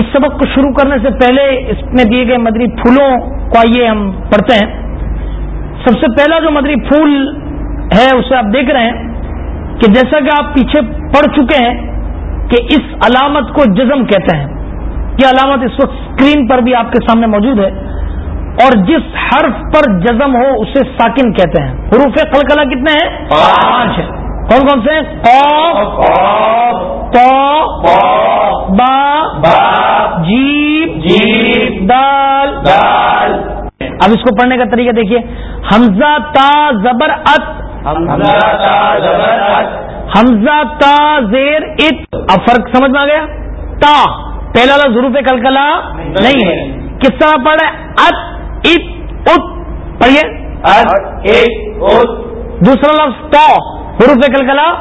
اس سبق کو شروع کرنے سے پہلے اس میں دیے گئے مدری پھولوں کو آئیے ہم پڑھتے ہیں۔ سب سے پہلا جو مدری پھول ہے، اسے آپ دیکھ رہے ہیں کہ جیسا کہ آپ پیچھے پڑھ چکے ہیں کہ اس علامت کو جزم کہتے ہیں۔ یہ علامت اس وقت اسکرین پر بھی آپ کے سامنے موجود ہے۔ اور جس حرف پر جزم ہو، اسے ساکن کہتے ہیں۔ حروف قلقلہ کتنے ہیں؟ پانچ ہیں۔ کون کون سے با جیب دال دال اب اس کو پڑھنے کا طریقہ دیکھیے حمزہ تا زبر ات حمزہ تا زیر ات اب فرق سمجھ میں آ گیا؟ تا پہلا لفظ ضرور کلکلا نہیں ہے کس طرح پڑھ ات ات ات پڑھیے۔ دوسرا لفظ تو حروف کلکلا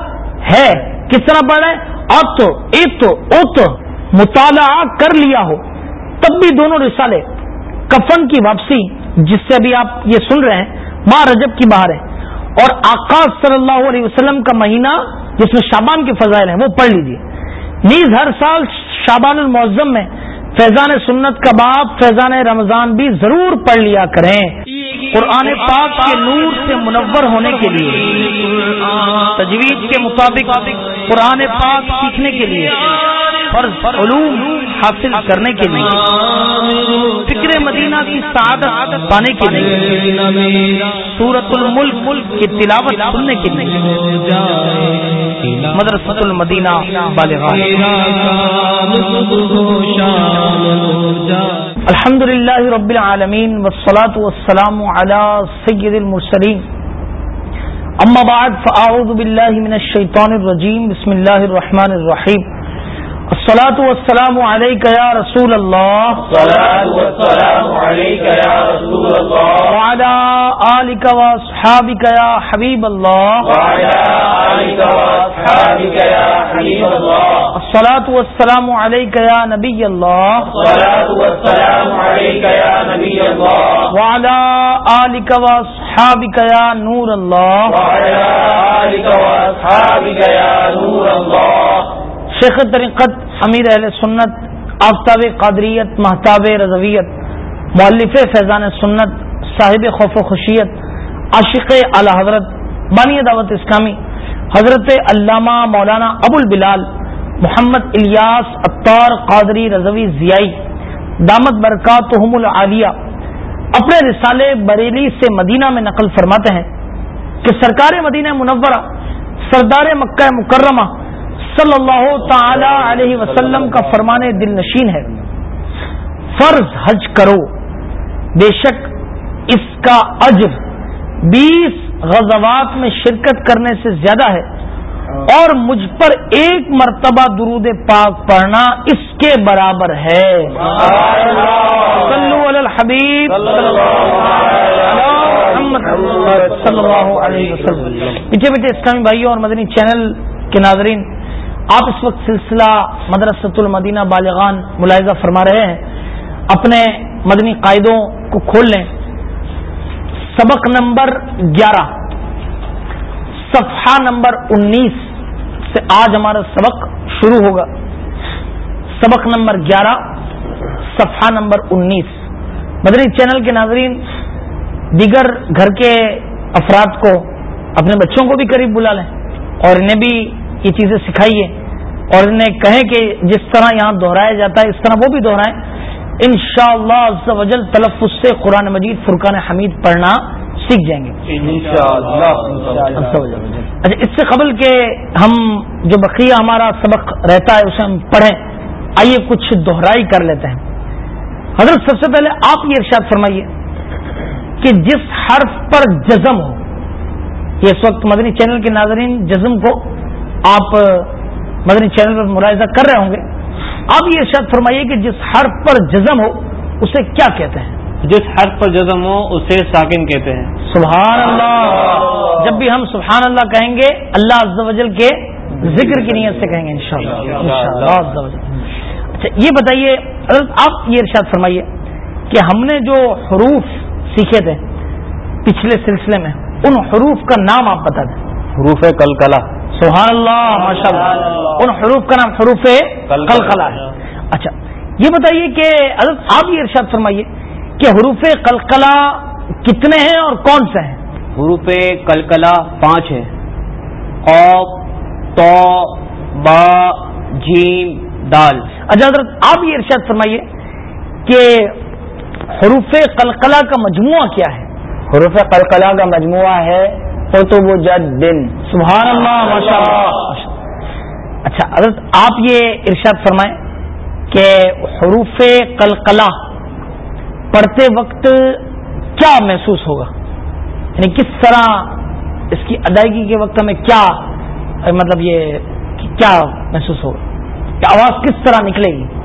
ہے۔ کس طرح پڑھ رہے ات ات ات مطالعہ کر لیا ہو۔ تب بھی دونوں رسالے۔ کفن کی واپسی، جس سے ابھی آپ یہ سن رہے ہیں ماں رجب کی باہر ہے۔ اور آکاش صلی اللہ علیہ وسلم کا مہینہ، جس میں شابان کے فضائل ہیں، وہ پڑھ لیجیے نیز ہر سال شابان المعظم میں فیضان سنت کا باپ، فیضان رمضان بھی ضرور پڑھ لیا کریں۔ قرآن پاک کے نور سے منور ہونے کے لیے تجویز کے مطابق قرآن پاک سیکھنے کے لیے۔ فرض علوم حاصل کرنے کے لیے، فکر مدینہ کی سعادت پانے کے لیے سورت الملک ملک کی تلاوت سننے کے لیے، مدرسۃ المدینہ الحمد للہ رب العالمین وسلاۃ والسلام علی سید المرسلین۔ اما بعد، فاعوذ باللہ من الشیطان الرجیم، بسم اللہ الرحمن الرحیم۔ الصلاة والسلام عليك يا رسول الله. الصلاة والسلام عليك يا رسول الله. وعلى آلك وأصحابك يا حبيب الله. وعلى آلك وأصحابك يا حبيب الله. الصلاة والسلام عليك يا نبي الله. الصلاة والسلام عليك يا نبي الله. وعلى آلك وأصحابك يا نور الله. وعلى آلك وأصحابك يا نور الله. شیخ طریقت امیر اہل سنت، آفتاب قادریت، محتاب رضویت مولف فیضان سنت، صاحب خوف و خوشیت، عاشق اعلی حضرت، بانی دعوت اسلامی، حضرت علامہ مولانا ابو البلال، محمد الیاس اطار قادری رضوی ضیائی، دامت برکات العالیہ، اپنے رسالے بریلی سے مدینہ میں نقل فرماتے ہیں کہ سرکار مدینہ منورہ، سردار مکہ مکرمہ صلی اللہ تعالی علیہ وسلم کا فرمان دل نشین ہے۔ فرض حج کرو۔ بے شک اس کا اجر بیس غزوات میں شرکت کرنے سے زیادہ ہے۔ اور مجھ پر ایک مرتبہ درود پاک پڑھنا اس کے برابر ہے۔ صلو علی الحبیب۔ صلی اللہ علیہ وسلم۔ پیچھے پیچھے اسلامی بھائیوں اور مدنی چینل کے ناظرین آپ اس وقت سلسلہ مدرسۃ المدینہ بالغان ملاحظہ فرما رہے ہیں، اپنے مدنی قاعدوں کو کھول لیں۔ سبق نمبر گیارہ، صفحہ نمبر انیس سے آج ہمارا سبق شروع ہوگا۔ سبق نمبر گیارہ، صفحہ نمبر انیس۔ مدنی چینل کے ناظرین، دیگر گھر کے افراد کو، اپنے بچوں کو بھی قریب بلا لیں اور انہیں بھی یہ چیزیں سکھائیے اور انہیں کہیں کہ جس طرح یہاں دہرایا جاتا ہے اس طرح وہ بھی دہرائیں۔ ان شاء اللہ تلفظ سے قرآن مجید فرقان حمید پڑھنا سیکھ جائیں گے۔ اچھا اس سے قبل کہ ہم جو بقیہ ہمارا سبق رہتا ہے اسے ہم پڑھیں آئیے کچھ دہرائی کر لیتے ہیں۔ حضرت سب سے پہلے آپ یہ ارشاد فرمائیے کہ جس حرف پر جزم ہو یہ اس وقت مدنی چینل کے ناظرین جزم کو آپ مدنی چینل پر ملاحظہ کر رہے ہوں گے۔ آپ یہ ارشاد فرمائیے کہ جس حرف پر جزم ہو اسے کیا کہتے ہیں؟ جس حرف پر جزم ہو اسے ساکن کہتے ہیں۔ سبحان اللہ جب بھی ہم سبحان اللہ کہیں گے اللہ عز و جل کے ذکر کی نیت سے کہیں گے انشاءاللہ۔ اچھا یہ بتائیے آپ یہ ارشاد فرمائیے کہ ہم نے جو حروف سیکھے تھے پچھلے سلسلے میں ان حروف کا نام آپ بتا دیں۔ حروف کلکلا سبحان اللہ ماشاء اللہ ان حروف کا نام حروف کلکلا ہے۔ اچھا یہ بتائیے کہ حضرت آپ یہ ارشاد فرمائیے کہ حروف قلقلہ کتنے ہیں اور کون سے ہیں؟ حروف کلکلا پانچ ہے اوپ تو با جیم دال۔ اچھا حضرت آپ یہ ارشاد فرمائیے کہ حروف قلقلہ کا مجموعہ کیا ہے؟ حروف قلقلہ کا مجموعہ ہے دن۔ سبحان اللہ ماشاء اللہ اچھا حضرت آپ یہ ارشاد فرمائیں کہ حروف قلقلہ پڑھتے وقت کیا محسوس ہوگا؟ یعنی کس طرح اس کی ادائیگی کے وقت ہمیں کیا مطلب یہ کیا محسوس ہوگا؟ کہ آواز کس طرح نکلے گی؟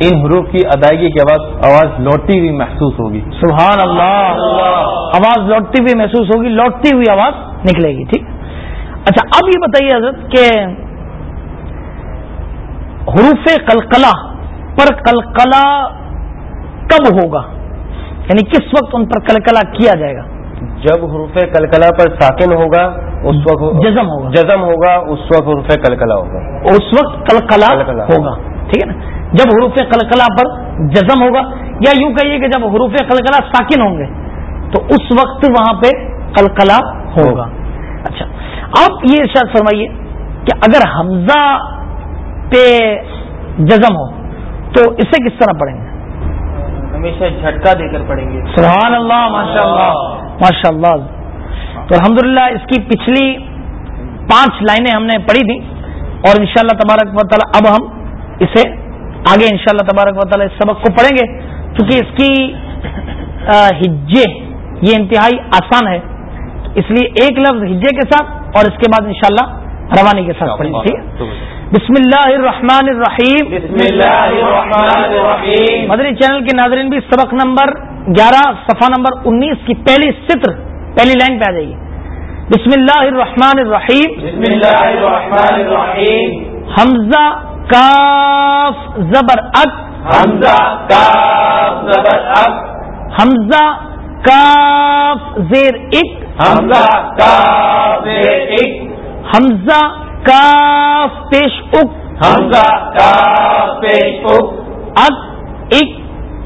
ان حروف کی ادائیگی کے وقت آواز لوٹتی ہوئی محسوس ہوگی۔ سبحان اللہ آواز لوٹتی ہوئی محسوس ہوگی لوٹتی ہوئی آواز نکلے گی ٹھیک؟ اچھا اب یہ بتائیے حضرت کہ حروف قلقلہ پر قلقلہ کب ہوگا؟ یعنی کس وقت ان پر قلقلہ کیا جائے گا؟ جب حروف کلکلا پر ساکن ہوگا اس وقت جزم ہوگا۔ جزم ہوگا اس وقت حروف کلکلا ہوگا۔ اس وقت قلقلہ۔ ہوگا ٹھیک ہے نا؟ جب حروف قلقلہ پر جزم ہوگا یا یوں کہیے کہ جب حروف قلقلہ ساکن ہوں گے تو اس وقت وہاں پہ قلقلہ ہوگا۔ اچھا آپ یہ ارشاد فرمائیے کہ اگر حمزہ پہ جزم ہو تو اسے کس طرح پڑھیں گے؟ ہمیشہ جھٹکا دے کر پڑیں گے۔ سبحان اللہ ماشاء اللہ ماشاء اللہ تو الحمدللہ اس کی پچھلی پانچ لائنیں ہم نے پڑھی تھیں اور انشاءاللہ تبارک و تعالی اب ہم اسے آگے انشاءاللہ تبارک و تعالی اس سبق کو پڑھیں گے کیونکہ اس کی ہجے یہ انتہائی آسان ہے۔ اس لیے ایک لفظ ہجے کے ساتھ اور اس کے بعد انشاءاللہ روانی کے ساتھ پڑھیں گے ٹھیک بسم اللہ الرحمن الرحیم۔ بسم اللہ الرحمن الرحیم۔ مدری چینل کے ناظرین بھی سبق نمبر گیارہ صفحہ نمبر انیس کی پہلی سطر پہلی لائن پہ آ جائیے۔ بسم اللہ الرحمن الرحیم۔ بسم اللہ الرحمن الرحیم۔ حمزہ کاف زبر اک حمزہ کاف زبر اب حمزہ کاف زیر اک حمزہ کاف زیر ایک حمزہ کاف پیش اک حمزہ کاف پیش اک اک اک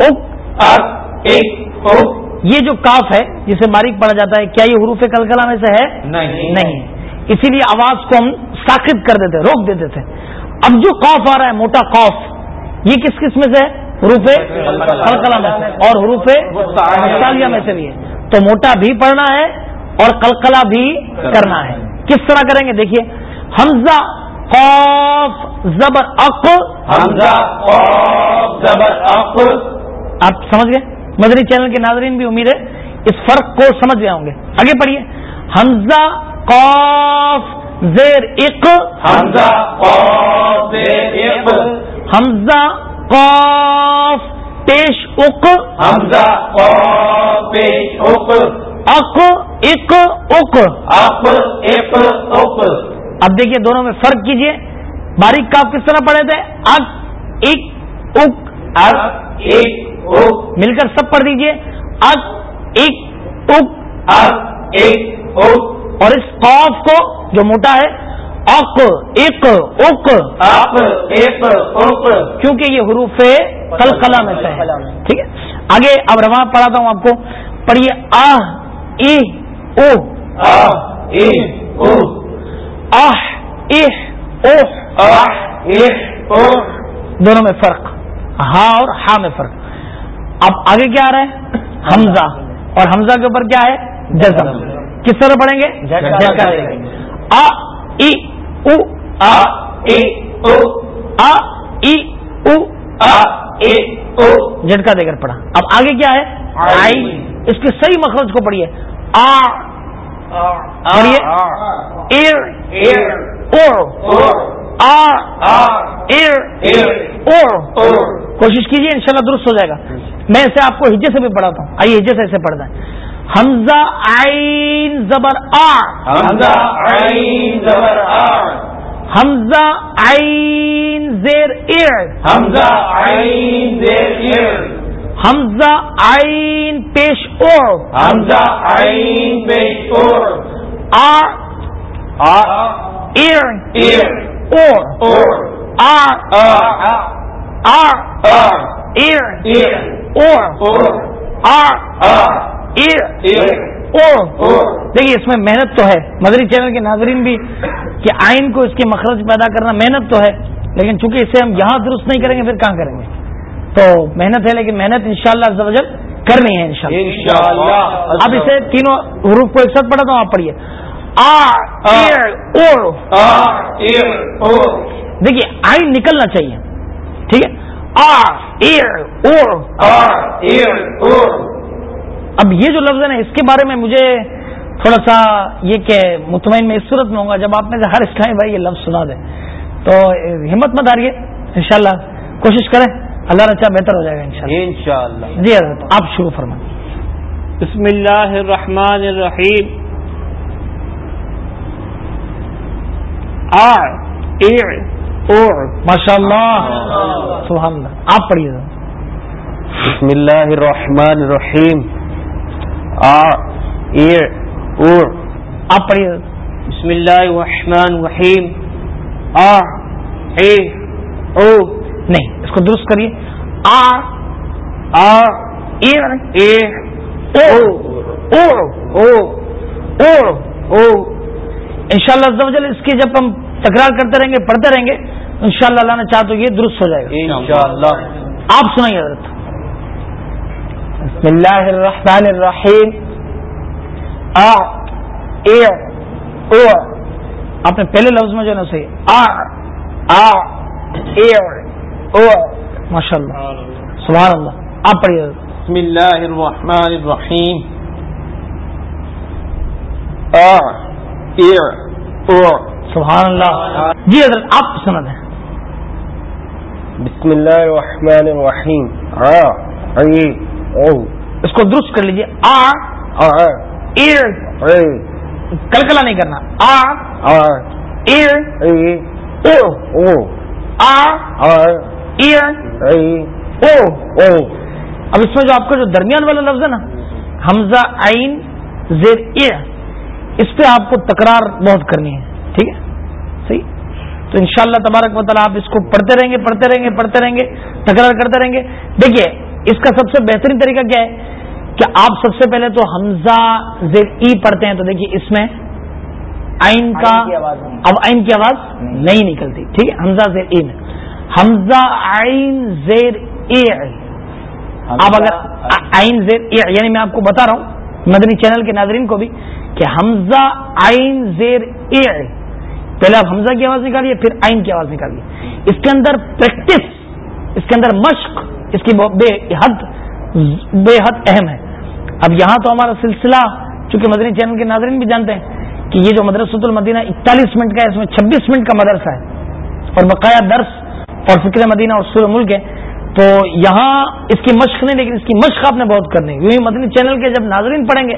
اک اب ایک اک یہ جو کاف ہے جسے باریک پڑھا جاتا ہے کیا یہ حروف کلکلا میں سے ہے؟ نہیں۔ نہیں۔ اسی لیے آواز کو ہم ساخت کر دیتے روک دیتے تھے۔ اب جو قوف آ رہا ہے موٹا قوف یہ کس کس میں سے ہے؟ حروف قلقلہ میں سے اور حروف میں سے بھی ہے۔ تو موٹا بھی پڑھنا ہے اور قلقلہ بھی کرنا ہے۔ کس طرح کریں گے؟ دیکھیے حمزہ قوف زبر اق۔ حمزہ قاف زبر اق۔ آپ سمجھ گئے؟ مدنی چینل کے ناظرین بھی امید ہے اس فرق کو سمجھ گئے ہوں گے۔ آگے پڑھیے۔ حمزہ قوف زیر اق حمزہ زیر ایک حمزہ قوف پیش اق حمزہ پیش اک اق اق اق اق ایک اک اب دیکھیے دونوں میں فرق کیجیے باریک کاف کس طرح پڑھے تھے اک اک اک ایک اک مل کر سب پڑھ دیجیے اک اک اک ایک اک اور اس قوف کو جو موٹا ہے اق اق اک اب ایک اک کیونکہ یہ حروف قلقلہ میں سے ہے ٹھیک ہے؟ آگے اب رواں پڑھاتا ہوں آپ کو۔ پڑھیے آہ ای او۔ اک آہ او۔ اک دونوں میں فرق۔ ہاں اور ہا میں فرق۔ اب آگے کیا آ رہا ہے؟ حمزہ۔ اور حمزہ کے اوپر کیا ہے؟ جزم۔ کس طرح پڑھیں گے؟ جھٹکا دیں گے۔ آ ای او آ ایک اک آ ای او آ ایک اک جھٹکا دے کر پڑھا۔ اب آگے کیا ہے؟ آئی۔ اس کے صحیح مخرج کو پڑھیے۔ آ پڑھیے۔ ایر ایر اور اور آ آ ایر ایر اور اور کوشش کیجیے انشاءاللہ درست ہو جائے گا۔ میں اسے آپ کو ہجے سے بھی پڑھاتا ہوں۔ آئیے ہجے سے اسے پڑھتا ہے۔ حمزہ عین زبر آ حمزہ عین زبر آ حمزہ عین زیر ایر. حمزہ عین زیر ایر. حمزہ عین پیش اور. حمزہ عین پیش اور. آ ایر. ایر. اور. اور. آ. آ. ایر. ir, اور. آ. دیکھیے اس میں محنت تو ہے مدری چینل کے ناظرین بھی کہ آئین کو اس کے مخرج پیدا کرنا محنت تو ہے لیکن چونکہ اسے ہم یہاں درست نہیں کریں گے پھر کہاں کریں گے تو محنت ہے لیکن محنت انشاءاللہ شاء اللہ کرنی ہے انشاءاللہ. اب اسے تینوں حروف کو ایک ساتھ پڑھا تو آپ پڑھیے دیکھیے آئین نکلنا چاہیے ٹھیک ہے آ ایر اور ar, ir, or. اب یہ جو لفظ ہے نا اس کے بارے میں مجھے تھوڑا سا یہ کہ مطمئن میں اس صورت میں ہوں گا جب آپ میں سے ہر اسلامی بھائی یہ لفظ سنا دیں تو ہمت مت ہاریے انشاءاللہ کوشش کریں اللہ رچا بہتر ہو جائے گا انشاءاللہ۔ انشاءاللہ۔ جی حضرت آپ شروع فرمائیں۔ بسم اللہ الرحمن الرحیم۔ ماشاء اللہ۔ سبحان اللہ۔ آپ پڑھیے۔ بسم اللہ الرحمن الرحیم۔ آپ پڑھیے بسم اللہ الرحمن الرحیم۔ آ ایر او۔ نہیں اس کو درست کریے۔ آ آ ایر او۔ او۔ او او او ان شاء اللہ اس کی جب ہم تکرار کرتے رہیں گے پڑھتے رہیں گے ان شاء اللہ اللہ نے چاہ تو یہ درست ہو جائے گا۔ انشاءاللہ۔ آپ سنائیے حضرت۔ بسم اللہ الرحمن الرحیم۔ آ اے او۔ آپ نے پہلے لفظ میں جو ہے نا صحیح آ آ اے او۔ ماشاء اللہ سبحان اللہ۔ آپ پڑھیے۔ بسم اللہ الرحمن الرحیم۔ آ اور سبحان اللہ۔ جی حضرت آپ سنا دیں بسم اللہ الرحمن الرحیم۔ آ او اس کو درست کر لیجیے آ ایر کلکلا نہیں کرنا۔ آ او۔ او۔ آ او۔ او۔ اب اس میں جو آپ کا جو درمیان والا لفظ ہے نا حمزہ عین زیر اس پہ آپ کو تکرار بہت کرنی ہے۔ ٹھیک ہے؟ صحیح؟ تو انشاءاللہ تبارک تعالیٰ آپ اس کو پڑھتے رہیں گے پڑھتے رہیں گے پڑھتے رہیں گے تکرار کرتے رہیں گے۔ دیکھیے اس کا سب سے بہترین طریقہ کیا ہے کہ آپ سب سے پہلے تو حمزہ زیر ای پڑھتے ہیں تو دیکھیے اس میں عین کا اب عین کی آواز نہیں۔ نکلتی۔ ٹھیک ہے حمزہ زیر ای میں۔ حمزہ عین زیر اے آپ اگر آئین زیر اے یعنی میں آپ کو بتا رہا ہوں مدنی چینل کے ناظرین کو بھی کہ حمزہ آئین زیر اے پہلے آپ حمزہ کی آواز نکالیے پھر آئین کی آواز نکالیے۔ اس کے اندر پریکٹس اس کے اندر مشق اس کی بے حد بے حد اہم ہے۔ اب یہاں تو ہمارا سلسلہ، چونکہ مدنی چینل کے ناظرین بھی جانتے ہیں کہ یہ جو مدرسۃ المدینہ اکتالیس منٹ کا ہے، اس میں چھبیس منٹ کا مدرسہ ہے اور بقایا درس اور فکر مدینہ اور سور ملک ہے۔ تو یہاں اس کی مشق نہیں، لیکن اس کی مشق آپ نے بہت کرنی ہے۔ یوں مدنی چینل کے جب ناظرین پڑھیں گے،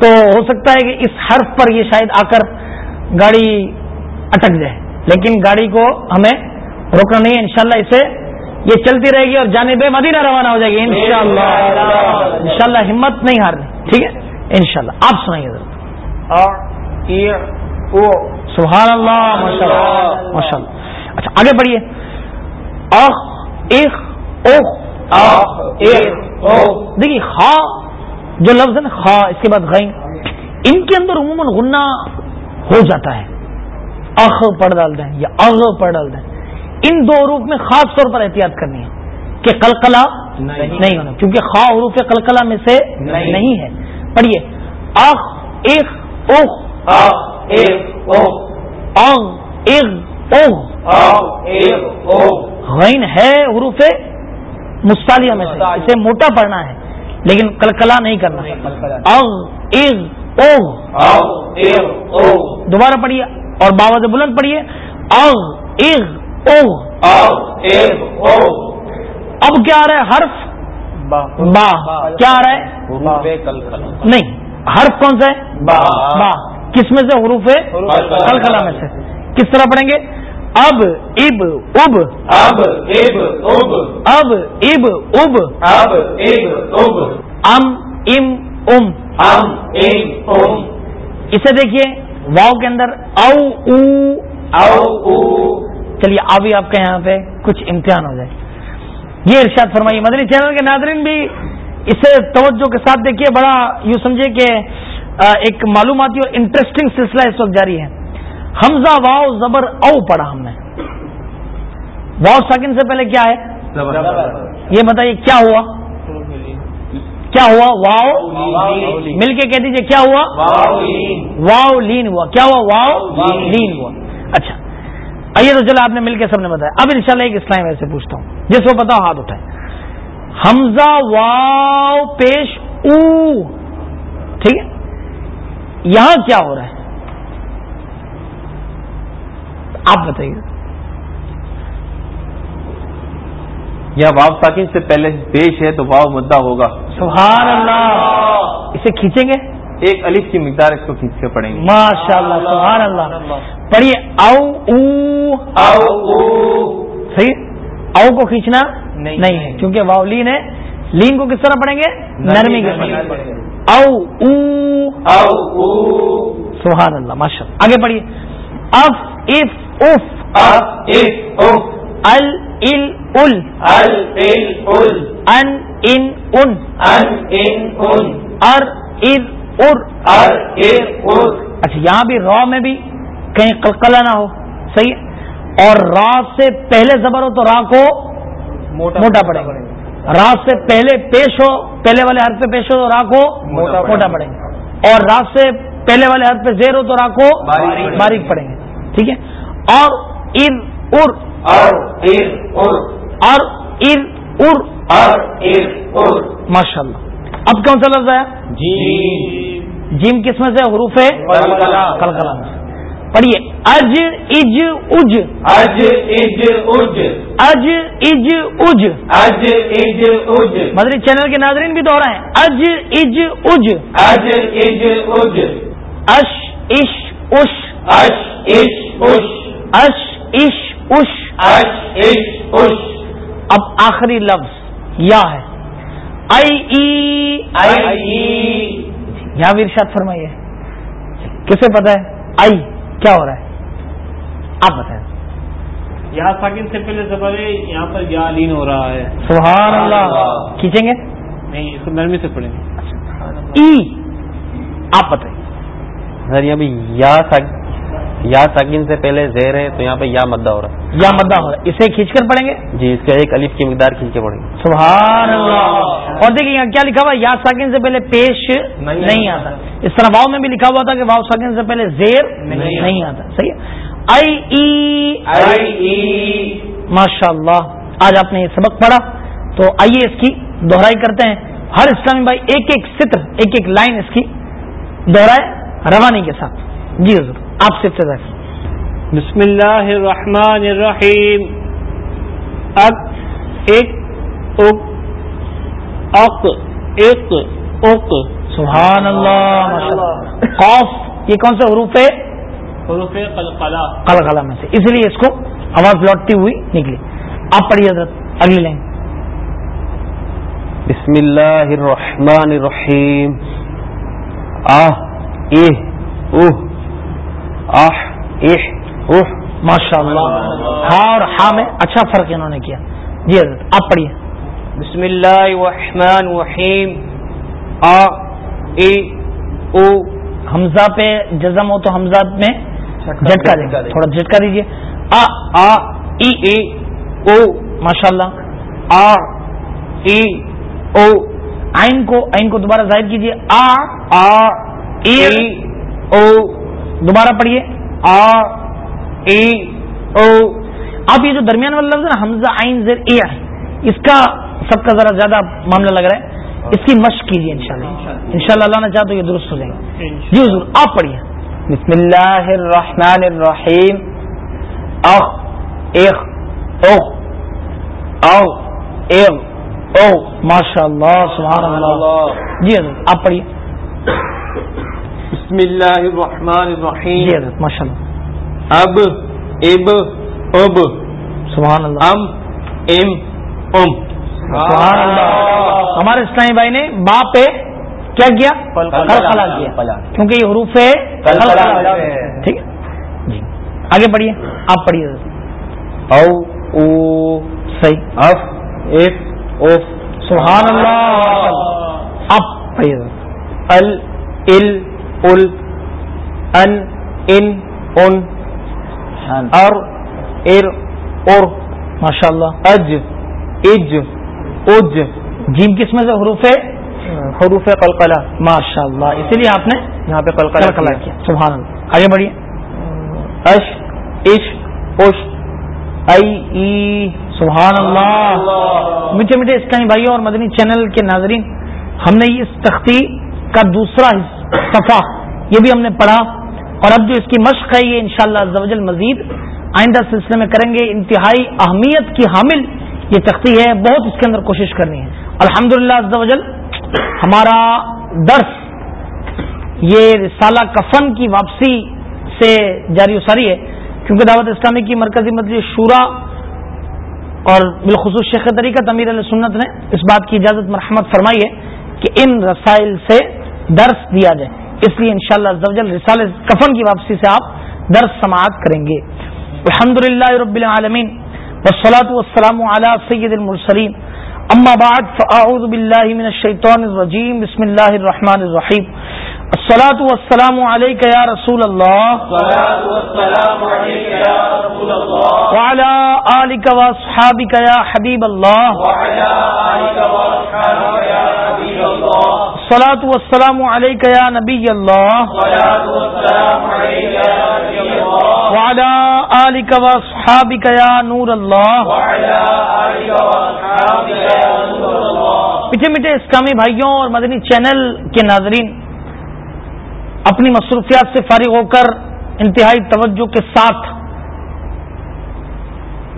تو ہو سکتا ہے کہ اس حرف پر یہ شاید آ کر گاڑی اٹک جائے۔ لیکن گاڑی کو ہمیں روکنا نہیں ہے، انشاءاللہ اسے یہ چلتی رہے گی اور جانب مدینہ روانہ ہو جائے گی انشاءاللہ۔ انشاءاللہ ہمت نہیں ہارنی ٹھیک ہے؟ انشاءاللہ۔ آپ سنائیے ذرا۔ او سبحان اللہ ماشاء اللہ ماشاء اللہ اچھا آگے بڑھیے۔ اخ ایک اوخ. دیکھیے خا جو لفظ ہے نا خا اس کے بعد غین۔ ان کے اندر عموماً غنہ ہو جاتا ہے۔ اخ پڑھ ڈالتے ہیں یا اغ پڑھ ڈالتے ہیں ان دو حروف میں خاص طور پر احتیاط کرنی ہے کہ قلقلہ نہیں ہونا کیونکہ خا حروف قلقلہ میں سے نہیں ہے۔ پڑھیے۔ اخ ایک o. غین ہے حروف مستعلیہ میں سے اسے موٹا پڑھنا ہے لیکن کلکلا نہیں کرنا۔ o. دوبارہ پڑھیے اور باوز بلند پڑھیے۔ اغ اغ. اب کیا آ رہا ہے؟ حرف؟ با۔ کیا آ رہا ہے؟ نہیں حرف کون سا ہے. با۔ کس میں سے؟ حروف کلکلا میں سے۔ کس طرح پڑھیں گے؟ اب اب اب۔ ib, ub. اب۔ اب اب Ab, ib, ub. ام ام ام۔ Am, im, um. اسے دیکھیے واؤ کے اندر او او۔ u. چلیے ابھی آپ کے یہاں پہ کچھ امتحان ہو جائے۔ یہ ارشاد فرمائیے مدنی چینل کے ناظرین بھی اسے توجہ کے ساتھ دیکھیے بڑا یوں سمجھے کہ ایک معلوماتی اور انٹرسٹنگ سلسلہ اس وقت جاری ہے۔ حمزہ واؤ زبر او پڑھا ہم نے۔ واؤ ساکن سے پہلے کیا ہے؟ یہ بتائیے کیا ہوا؟ کیا ہوا؟ واؤ مل کے کہہ دیجیے کیا ہوا؟ واؤ لین۔ ہوا۔ کیا ہوا؟ واؤ لین ہوا۔ اچھا آئیے تو چلو آپ نے مل کے سب نے بتایا۔ اب انشاءاللہ ایک اسلام ویسے پوچھتا ہوں جس کو پتا ہو ہاتھ اٹھائے حمزہ واؤ پیش او۔ ٹھیک ہے؟ یہاں کیا ہو رہا ہے؟ آپ بتائیے۔ یا واو ساکن سے پہلے پیش ہے تو واو مدہ ہوگا۔ سبحان اللہ۔ اسے کھینچیں گے؟ ایک الف کی مقدار اس کو کھینچ کے پڑیں گے۔ ماشاء اللہ سبحان اللہ پڑھیے او او۔ صحیح؟ او کو کھینچنا نہیں ہے کیونکہ واؤ لین ہے۔ لین کو کس طرح پڑھیں گے؟ نرمی کے ساتھ او او۔ سبحان اللہ ماشاء اللہ آگے پڑھیے۔ اف اف اف۔ ال ال ال۔ ان ان ان۔ ار ار ار اچھا یہاں بھی را میں بھی کہیں قلقلہ نہ ہو صحیح؟ ہے؟ اور را سے پہلے زبر ہو تو را کو موٹا پڑے۔ گا را سے پہلے پیش ہو پہلے والے حرف پہ پیش ہو تو را کو موٹا پڑیں گے اور را سے پہلے والے حرف پہ زیر ہو تو را کو باریک پڑیں گے ٹھیک ہے؟ اور ار ار۔ اور ار ار ماشاء اللہ اب کون سا لفظ ہے؟ جیم۔ کس میں سے حروف ہے؟ کلکلا میں سے پڑھیے۔ اج اج اج۔ اج اج اج۔ مدری چینل کے ناظرین بھی دوہرا ہے اج اج اج۔ اش اش اش۔ اش اش اش۔ اب آخری لفظ یا ہے۔ آئی یہاں بھی ارشاد فرمائیے۔ کسے پتا ہے؟ آئی کیا ہو رہا ہے؟ آپ بتائیں۔ یہاں ساکن سے پہلے زبر ہے یہاں پر یا لین ہو رہا ہے۔ سبحان اللہ۔ کھینچیں گے؟ نہیں اس کو نرمی سے پڑھیں۔ گے ای آپ بتائیے سر یہاں بھی یا ساک- یا ساکن سے پہلے زیر ہے تو یہاں پہ یا مدہ ہو رہا ہے۔ یا مدہ ہو رہا ہے۔ اسے کھینچ کر پڑھیں گے؟ جی اس کا ایک الف کی مقدار کھینچ کے پڑیں گے۔ سبحان اللہ۔ اور دیکھیے یہاں کیا لکھا ہوا ہے؟ یا ساکن سے پہلے پیش نہیں آتا۔ اس طرح واؤ میں بھی لکھا ہوا تھا کہ واؤ ساکن سے پہلے زیر نہیں آتا۔ صحیح ہے؟ آئی ماشاء اللہ آج آپ نے یہ سبق پڑھا۔ تو آئیے اس کی دہرائی کرتے ہیں۔ ہر اسلامی بھائی ایک ایک ستر ایک ایک لائن اس کی دہرائے روانی کے ساتھ۔ جی حضور۔ آپ سے ابتدا۔ بسم اللہ الرحمن الرحیم۔ اک ایک اک اق ایک اق۔ سبحان اللہ ماشاء اللہ۔ قوف یہ کون سے حروف ہے؟ حروف قلقلہ۔ قلقلہ میں سے۔ اس لیے اس کو آواز لوٹتی ہوئی نکلی۔ آپ پڑھیے حضرت اگلی لائن۔ بسم اللہ الرحمن الرحیم۔ آہ اہ اوہ آہ اہ اوہ ماشاء اللہ ہاں اور ہاں میں اچھا فرق انہوں نے کیا۔ جی حضرت آپ پڑھیے۔ بسم اللہ الرحمن الرحیم۔ آ ای او۔ حمزہ پہ جزم ہو تو حمزہ میں جھٹکا دیں۔ تھوڑا جھٹکا دیجیے آ آ ای ای او۔ ماشاء اللہ آ ای او۔ آئین کو آئین کو دوبارہ ظاہر کیجیے آ آ ای او۔ دوبارہ پڑھیے. آ ای او. آپ یہ جو درمیان والا لفظ ہے نا حمزہ آئین زیر اے اس کا سب کا ذرا زیادہ معاملہ لگ رہا ہے. اس کی مشق کیجیے انشاءاللہ. انشاءاللہ. اللہ نے چاہ تو یہ درست ہو جائے گا. جی حضور آپ پڑھیے. بسم اللہ الرحمن الرحیم. اخ اخ او. او ام او. ماشاء اللہ. سبحان اللہ. جی حضرت آپ پڑھیے. بسم اللہ الرحمن جی الرحیم حضرت ماشاء اللہ اب اب اب. سبحان اللہ. ام ام ام. سبحان اللہ. ہمارے اسلامی بھائی نے با پہ کیا کیا؟ کیونکہ یہ حروف ہے ٹھیک ہے؟ جی. آگے پڑھیے. آپ پڑھیے او او. صحیح. اف ایف اوف سبحان اللہ. اب پڑھیے ال ال ال ان ان ان ار ار اور ماشاء اللہ اج اج اج جیم کس میں سے حروف ہے؟ حروف قلقلہ. ماشاء اللہ اسی لیے آپ نے یہاں پہ کلا قلقلہ کیا. سبحان اللہ. آگے بڑھیے. اش اش اوش ای ای. سبحان اللہ. میٹھے میٹھے اسلامی بھائیوں اور مدنی چینل کے ناظرین ہم نے اس تختی کا دوسرا صفحہ یہ بھی ہم نے پڑھا۔ اور اب جو اس کی مشق ہے، یہ انشاءاللہ شاء اللہ مزید آئندہ سلسلے میں کریں گے۔ انتہائی اہمیت کی حامل یہ تختی ہے۔ بہت اس کے اندر کوشش کرنی ہے۔ الحمد للہ ہمارا درس یہ رسالہ کفن کی واپسی سے جاری و ساری ہے۔ کیونکہ دعوت اسلامی کی مرکزی مدری شورا اور بالخصوص شیخ طریقہ تمیر علیہ سنت نے اس بات کی اجازت مرحمت فرمائی ہے کہ ان رسائل سے درس دیا جائے۔ اس لیے انشاءاللہ شاء اللہ رسال کفن کی واپسی سے آپ درس سماعت کریں گے۔ الحمد للہ رب العالمین والصلاة والسلام على سید المرسلین۔ اما بعد فاعوذ باللہ من الشیطان الرجیم۔ بسم اللہ الرحمن الرحیم۔ الصلاة والسلام علیکہ یا رسول اللہ۔ وعلى آلك وصحابك يا حبیب اللہ۔ الصلاة والسلام عليك يا نبي الله. وعلى آلك وصحابك يا نور الله. پیچھے میٹھے اسلامی بھائیوں اور مدنی چینل کے ناظرین، اپنی مصروفیات سے فارغ ہو کر انتہائی توجہ کے ساتھ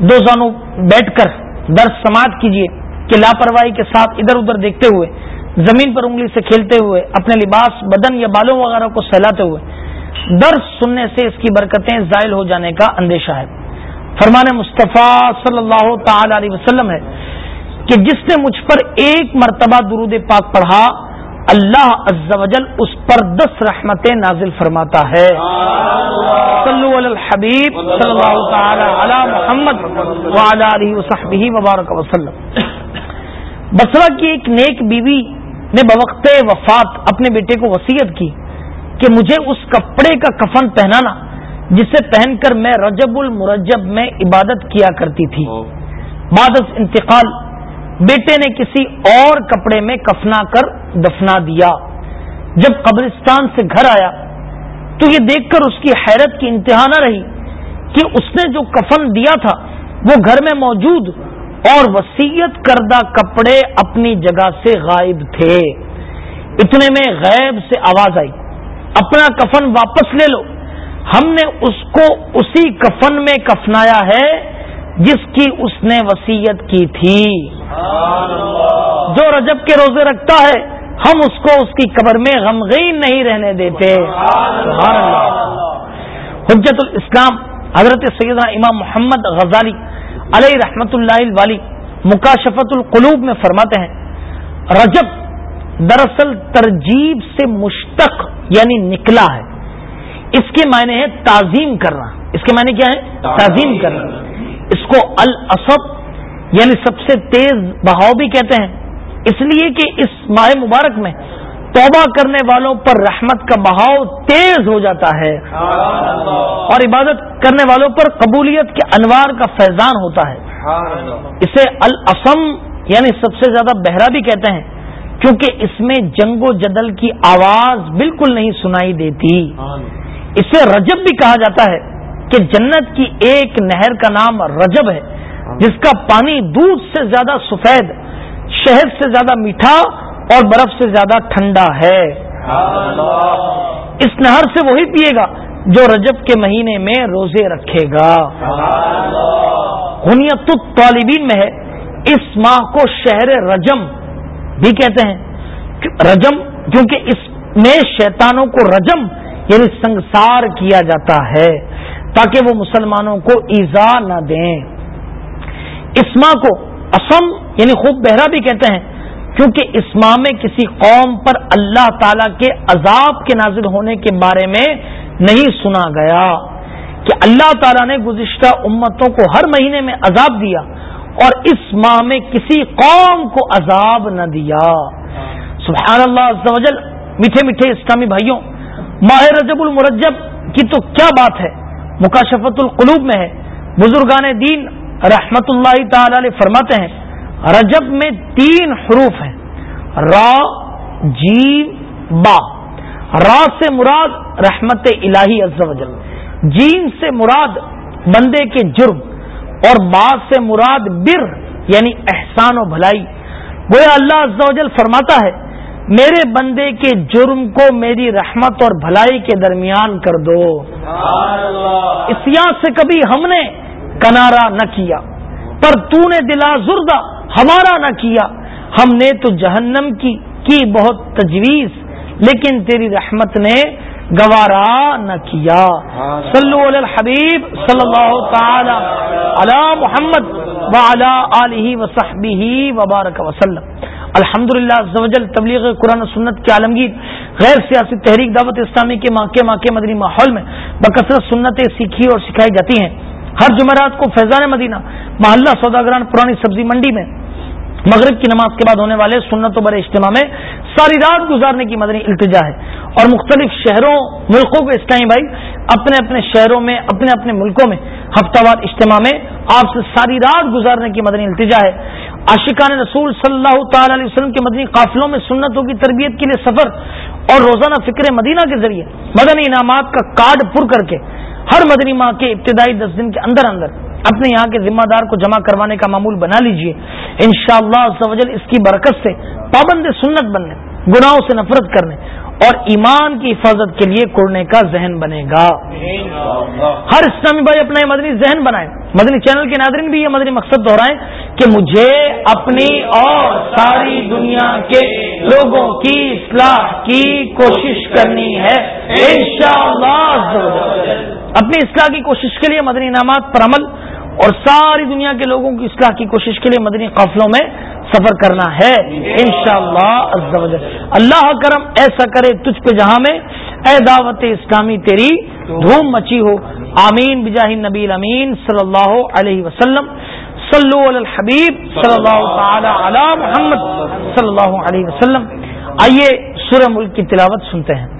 دو زانو بیٹھ کر درس سماعت کیجیے کہ لاپرواہی کے ساتھ ادھر ادھر دیکھتے ہوئے۔ زمین پر انگلی سے کھیلتے ہوئے، اپنے لباس، بدن یا بالوں وغیرہ کو سہلاتے ہوئے، درس سننے سے اس کی برکتیں زائل ہو جانے کا اندیشہ ہے۔ فرمان مصطفیٰ صلی اللہ تعالی علیہ وسلم ہے کہ جس نے مجھ پر ایک مرتبہ درود پاک پڑھا، اللہ عز و جل اس پر دس رحمتیں نازل فرماتا ہے۔ صلو علی الحبیب صلی اللہ تعالی علی محمد وعلی علیہ وصحبہ وبارک وسلم۔ بسرا کی ایک نیک بیوی نے بوقت وفات اپنے بیٹے کو وسیعت کی کہ مجھے اس کپڑے کا کفن پہنانا جسے پہن کر میں رجب المرجب میں عبادت کیا کرتی تھی۔ بعد از انتقال بیٹے نے کسی اور کپڑے میں کفنا کر دفنا دیا۔ جب قبرستان سے گھر آیا تو یہ دیکھ کر اس کی حیرت کی انتہا نہ رہی کہ اس نے جو کفن دیا تھا وہ گھر میں موجود اور وسیعت کردہ کپڑے اپنی جگہ سے غائب تھے۔ اتنے میں غیب سے آواز آئی۔ اپنا کفن واپس لے لو۔ ہم نے اس کو اسی کفن میں کفنایا ہے جس کی اس نے وسیعت کی تھی۔ جو رجب کے روزے رکھتا ہے، ہم اس کو اس کی قبر میں غمگین نہیں رہنے دیتے۔ حجت الاسلام، حضرت سیدنا امام محمد غزالی علیہ رحمت اللہ والی مکاشفت القلوب میں فرماتے ہیں، رجب دراصل ترجیب سے مشتق یعنی نکلا ہے۔ اس کے معنی ہے تعظیم کرنا۔ اس کے معنی کیا ہے تعظیم کرنا۔ اس کو الاسب یعنی سب سے تیز بہاؤ بھی کہتے ہیں۔ اس لیے کہ اس ماہ مبارک میں توبہ کرنے والوں پر رحمت کا بہاؤ تیز ہو جاتا ہے۔ اور عبادت کرنے والوں پر قبولیت کے انوار کا فیضان ہوتا ہے۔ اسے الاسم یعنی سب سے زیادہ بہرا بھی کہتے ہیں کیونکہ اس میں جنگ و جدل کی آواز بالکل نہیں سنائی دیتی۔ اسے رجب بھی کہا جاتا ہے کہ جنت کی ایک نہر کا نام رجب ہے جس کا پانی دودھ سے زیادہ سفید شہد سے زیادہ میٹھا اور برف سے زیادہ ٹھنڈا ہے۔ اس نہر سے وہی پیے گا جو رجب کے مہینے میں روزے رکھے گا۔ غنیت طالبین میں ہے۔ اس ماہ کو شہر رجم بھی کہتے ہیں۔ رجم کیونکہ اس میں شیطانوں کو رجم یعنی سنگسار کیا جاتا ہے تاکہ وہ مسلمانوں کو ایزا نہ دیں۔ اس ماہ کو اسم یعنی خوب بہرا بھی کہتے ہیں۔ کیونکہ اس ماہ میں کسی قوم پر اللہ تعالی کے عذاب کے نازل ہونے کے بارے میں نہیں سنا گیا کہ اللہ تعالیٰ نے گزشتہ امتوں کو ہر مہینے میں عذاب دیا اور اس ماہ میں کسی قوم کو عذاب نہ دیا۔ سبحان اللہ عز و جل۔ میٹھے میٹھے اسلامی بھائیوں، ماہ رجب المرجب کی تو کیا بات ہے؟ مکاشفت القلوب میں ہے۔ بزرگان دین رحمت اللہ تعالی علیہ فرماتے ہیں رجب میں تین حروف ہیں۔ را جی با۔ را سے مراد رحمت الہی عز و جل۔ جیم سے مراد بندے کے جرم۔ اور با سے مراد بر یعنی احسان و بھلائی۔ وہ اللہ عز و جل فرماتا ہے میرے بندے کے جرم کو میری رحمت اور بھلائی کے درمیان کر دو۔ اس سے کبھی ہم نے کنارا نہ کیا۔ پر تو نے دلا زردہ، ہمارا نہ کیا۔ ہم نے تو جہنم کی کی بہت تجویز، لیکن تیری رحمت نے گوارا نہ کیا۔ صلو علی الحبیب صلی اللہ تعالی علی محمد علیہ وصحبہ وبارک وسلم۔ الحمد للہ تبلیغ قرآن و سنت کے عالمگیر، غیر سیاسی تحریک دعوت اسلامی کے ماں کے ماں کے مدنی ماحول میں بکثرت سنتیں سیکھی اور سکھائی جاتی ہیں۔ ہر جمعرات کو فیضان مدینہ، محلہ سوداگران پرانی سبزی منڈی میں، مغرب کی نماز کے بعد ہونے والے سنت و بر اجتماع میں ساری رات گزارنے کی مدنی التجا ہے۔ اور مختلف شہروں، ملکوں کے اسلامی بھائی، اپنے اپنے شہروں میں، اپنے اپنے ملکوں میں ہفتہ وار اجتماع میں آپ سے ساری رات گزارنے کی مدنی التجا ہے۔ عاشقان رسول صلی اللہ تعالی علیہ وسلم کے مدنی قافلوں میں سنتوں کی تربیت کے لیے سفر اور روزانہ فکر مدینہ کے ذریعے، مدنی انعامات کا کارڈ پر کر کے ہر مدنی ماہ کے ابتدائی دس دن کے اندر اندر اپنے یہاں کے ذمہ دار کو جمع کروانے کا معمول بنا لیجیے۔ ان شاء اللہ اس کی برکت سے پابند سنت بننے، گناہوں سے نفرت کرنے اور ایمان کی حفاظت کے لیے کوڑنے کا ذہن بنے گا۔ ہر اسلامی بھائی اپنا یہ مدنی ذہن بنائے۔ مدنی چینل کے ناظرین بھی یہ مدنی مقصد دہرائیں کہ مجھے اپنی اور ساری دنیا کے لوگوں کی اصلاح کی کوشش کرنی ہے۔ اپنی اصلاح کی کوشش کے لیے مدنی انعامات پر عمل اور ساری دنیا کے لوگوں کی اصلاح کی کوشش کے لیے مدنی قافلوں میں سفر کرنا ہے۔ انشاءاللہ شاء اللہ اللہ کرم، ایسا کرے تجھ پہ جہاں میں۔ اے دعوت اسلامی، تیری دھوم مچی ہو۔ آمین۔ بجاہ نبی امین صلی اللہ علیہ وسلم۔ صلو علی الحبیب صلی اللہ تعالی علی محمد صلی اللہ علیہ وسلم۔ آئیے سورہ ملک کی تلاوت سنتے ہیں۔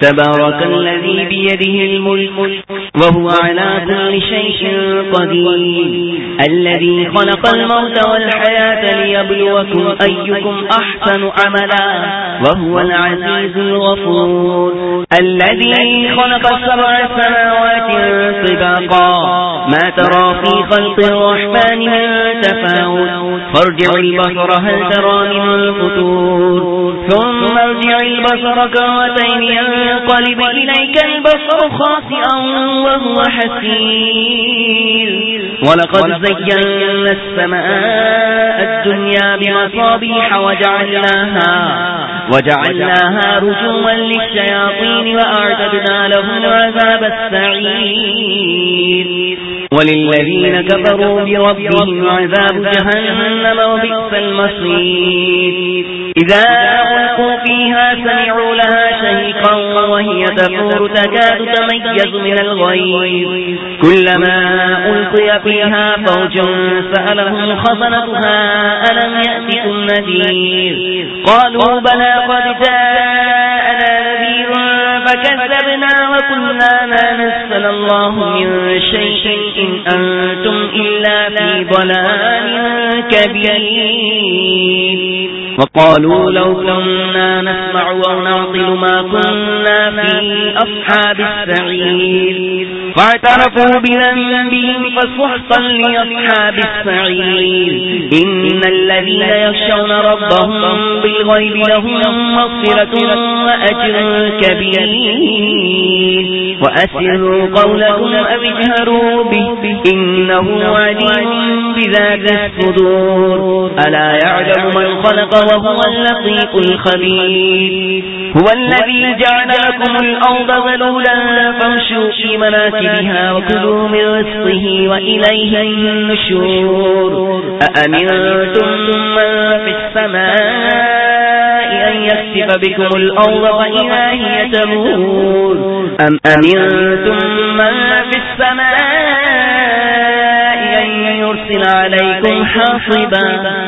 تبارك الذي بيده الملك وهو على كل شيء قدير. الذي خلق الموت والحياة ليبلوكم أيكم أحسن عملا وهو العزيز الغفور. الذي خلق السبع سماوات طباقا. ما ترى في خلق الرحمن من تفاوت. فارجع البصر هل ترى من الفتور ثم ارجع البصر كرتين ينقلب إليك البصر خاسئا وهو حسير. ولقد زينا السماء الدنيا بمصابيح وجعلناها وجعلناها رجوما للشياطين وأعتدنا لهم عذاب السعير. وللذين كفروا بربهم عذاب جهنم وبئس المصير. إذا ألقوا فيها سمعوا لها شهيقا وهي تفور تكاد تميز من الغير كلما ألقي فيها فوج سألهم خزنتها ألم يأتكم نذير قالوا بلى قد جاءنا نذير فكذبنا وقلنا ما نسل الله من شيء إن أنتم إلا في ضلال كبير وقالوا لو كنا نسمع أو نعطل ما كنا في أصحاب السعير. فاعترفوا بذنبهم فسحقا لأصحاب السعير. إن الذين يخشون ربهم بالغيب لهم مغفرة وأجر كبير. وأسروا قولكم أبجهروا به. إنه عليم بذات الصدور. ألا يعلم من خلق وهو اللقيق الخبير. هو الذي جعل لكم الأرض ذلولا فامشوا في مناكبها وكلوا من رزقه وإليه النشور. أأمنتم من في السماء يسف بكم الأرض فإذا هي تمور؟ أم أمنتم من في السماء أن يرسل عليكم حاصبا؟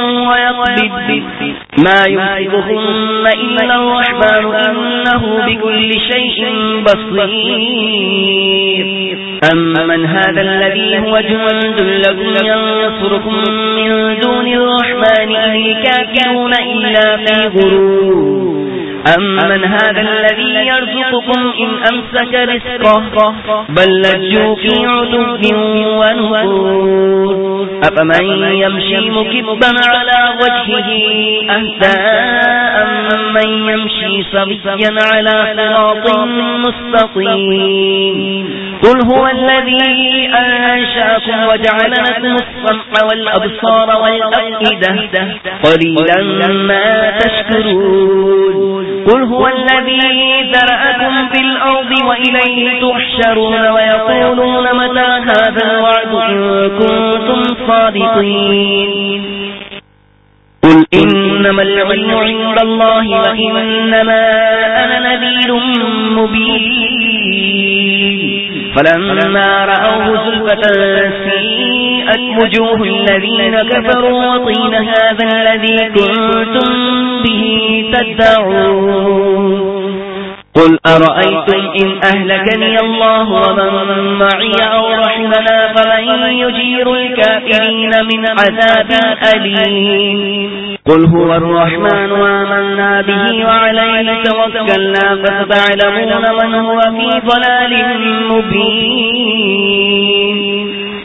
ما يمسكهن إلا الرحمن، إنه بكل شيء بصير. أمن هذا الذي هو جند لكم ينصركم من دون الرحمن، إن كافرون إلا في غرور. أمن هذا الذي يرزقكم إن أمسك رزقه بل لجوا في عتب ونفور أفمن يمشي مكبا على وجهه أهداء من يمشي سبيا على صراط مستقيم قل هو الذي أنشاكم وجعل لكم السمع والأبصار والأفئدة قليلا ما تشكرون قل هو الذي ذرأكم في الأرض وإليه تحشرون ويقولون متى هذا الوعد إن كنتم صادقين؟ قل إنما العلم عند الله وإنما أنا نذير مبين. فلما رأوه زلفة سيئت وجوه الذين كفروا وطين هذا الذي كنتم به. تدعون. قل أرأيتم إن أهلكني الله ومن معي أو رحمنا فمن يجير الكافرين من عذاب أليم. قل هو الرحمن وآمنا به وعليه توكلنا فستعلمون من هو في ضلال مبين.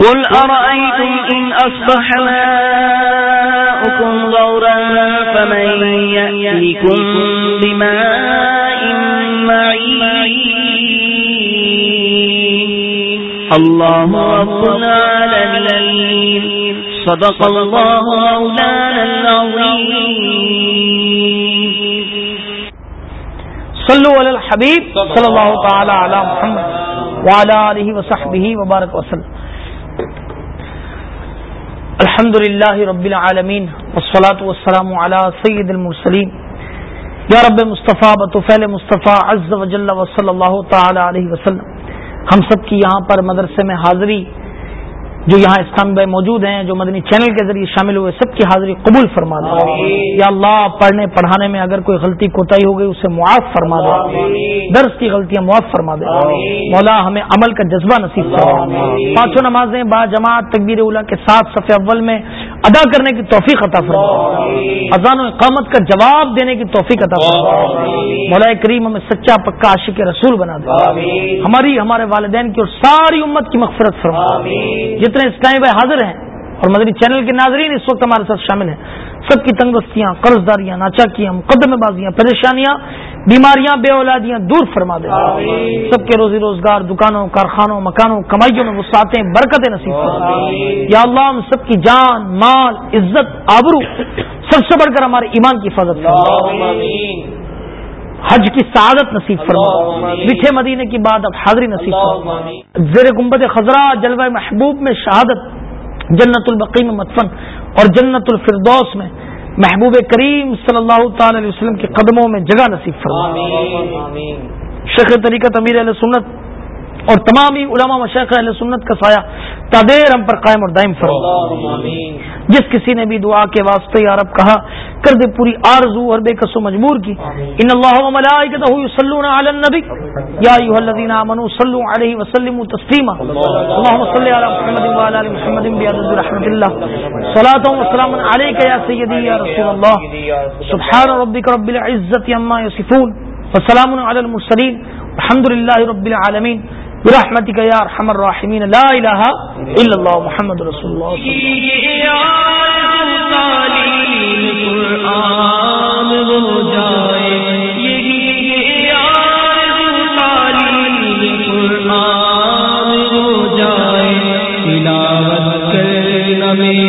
قل أرأيتم إن أصبح ماؤكم غورا فمن يأتيكم بماء معين. الله رب العالمين. صدق الله مولانا العظيم. صلو علی الحبیب صلی اللہ تعالی علی محمد وعلی آلہ وصحبہ وبارک وسلم. الحمد للہ رب العالمین والصلاة والسلام علی سید المرسلین۔ یا رب مصطفیٰ بطفیل مصطفیٰ، عز و جل و صلی اللہ تعالی علیہ وسلم۔ ہم سب کی یہاں پر مدرسے میں حاضری جو یہاں اسلام بھائی موجود ہیں جو مدنی چینل کے ذریعے شامل ہوئے سب کی حاضری قبول فرما دے یا اللہ پڑھنے پڑھانے میں اگر کوئی غلطی کوتاہی ہو گئی اسے معاف فرما دے درس کی غلطیاں معاف فرما دے مولا ہمیں عمل کا جذبہ نصیب فرما۔ پانچوں نمازیں با جماعت تکبیر اولا کے ساتھ صفحے اول میں ادا کرنے کی توفیق عطا فرما۔ اذان و اقامت کا جواب دینے کی توفیق عطا فرما۔ مولا کریم ہمیں سچا پکا عاشق رسول بنا دے۔ ہماری ہمارے والدین کی اور ساری امت کی مغفرت فرما۔ جتنے اسلامی بھائی حاضر ہیں اور مدنی چینل کے ناظرین اس وقت ہمارے ساتھ شامل ہیں۔ سب کی تنگستیاں قرض داریاں ناچاکیاں مقدم بازیاں پریشانیاں بیماریاں بے اولادیاں دور فرما دے۔ سب کے روزی روزگار دکانوں کارخانوں مکانوں کمائیوں میں وسعتیں برکتیں نصیب یا اللہ ہم سب کی جان مال عزت آبرو سب سے بڑھ کر ہمارے ایمان کی حفاظت حج کی سعادت نصیب فرما۔ میٹھے مدینے کی بعد اب حاضری نصیب فرما۔ زیر گنبد خزرہ جلوہ محبوب میں شہادت جنت البقی میں مدفن اور جنت الفردوس میں محبوب کریم صلی اللہ تعالی علیہ وسلم کے قدموں میں جگہ نصیب فرما۔ شیخ طریقت امیر علیہ سنت اور تمام ہی علماء مشیخ اہل سنت کا سایہ تادیر ہم پر قائم اور دائم فرما۔ جس کسی نے بھی دعا کے واسطے یا رب کہا کر دے پوری آرزو اور بے و مجبور کی۔ ان اللہ و ملائکتہ یصلون علی النبی۔ یا ایھا الذین آمنوا صلوا علیہ وسلموا تسلیما۔ اللهم صل علی محمد و علی محمد بعدد رحمت اللہ۔ صلاۃ و سلام علیک یا سیدی یا رسول اللہ۔ سبحان ربک رب العزت عما یصفون۔ وسلام علی المرسلین۔ الحمد للہ رب العالمین۔ برحمتك يا ارحم الراحمين. لا اله الا الله محمد رسول الله. صلى اللہ علیہ